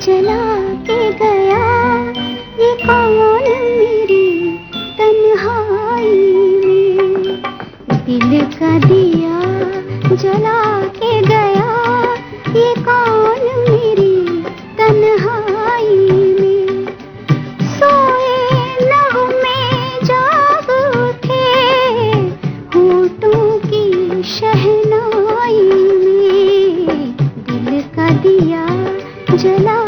जला के गया। ये कौन मेरी तन्हाई में? दिल का दिया जला के गया। ये कौन मेरी तन्हाई में? सोए नगमे जाग उठे। होठों की शहनाई में। दिल का दिया जला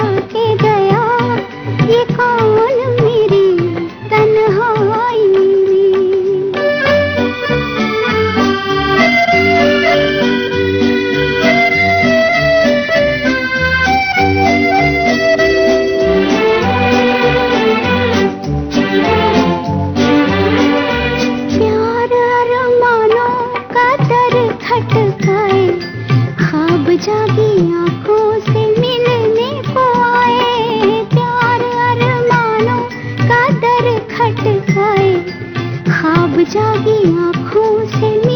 जागी आंखों से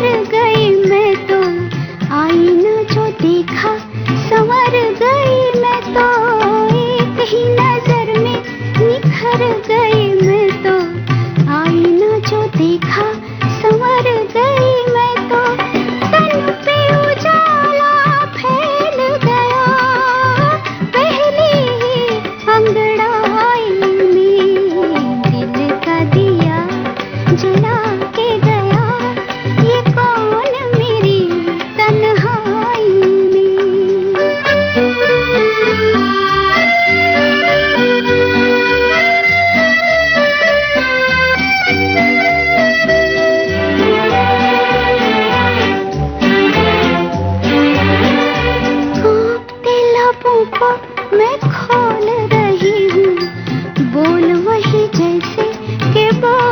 गई मैं तो आईना जो देखा जैसे के बाद